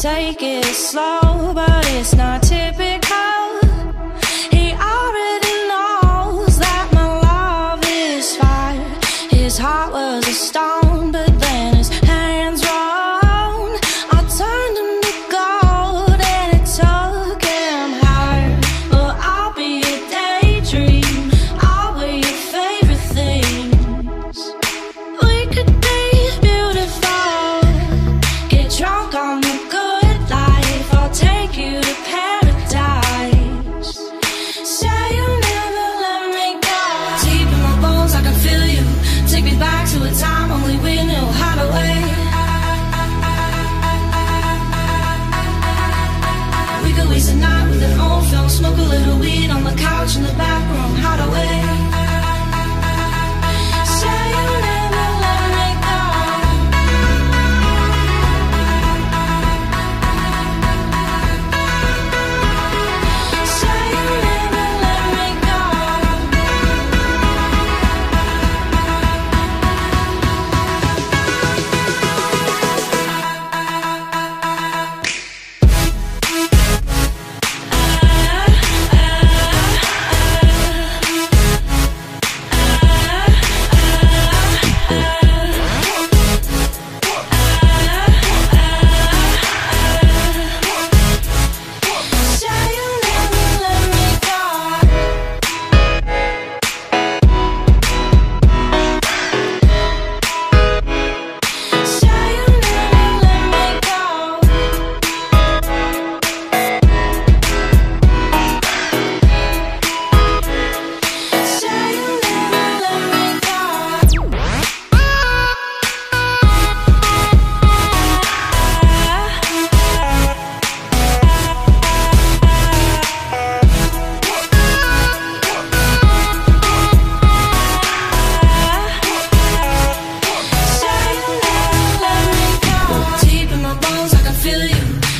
Take it slow, but it's not typical. He already knows that my love is fire. His heart was a stone.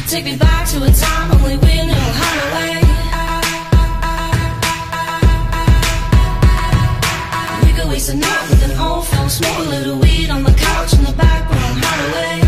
Take me back to a time only we knew how to wait We could waste a night with an old film Smoke a little weed on the couch in the back room Hideaway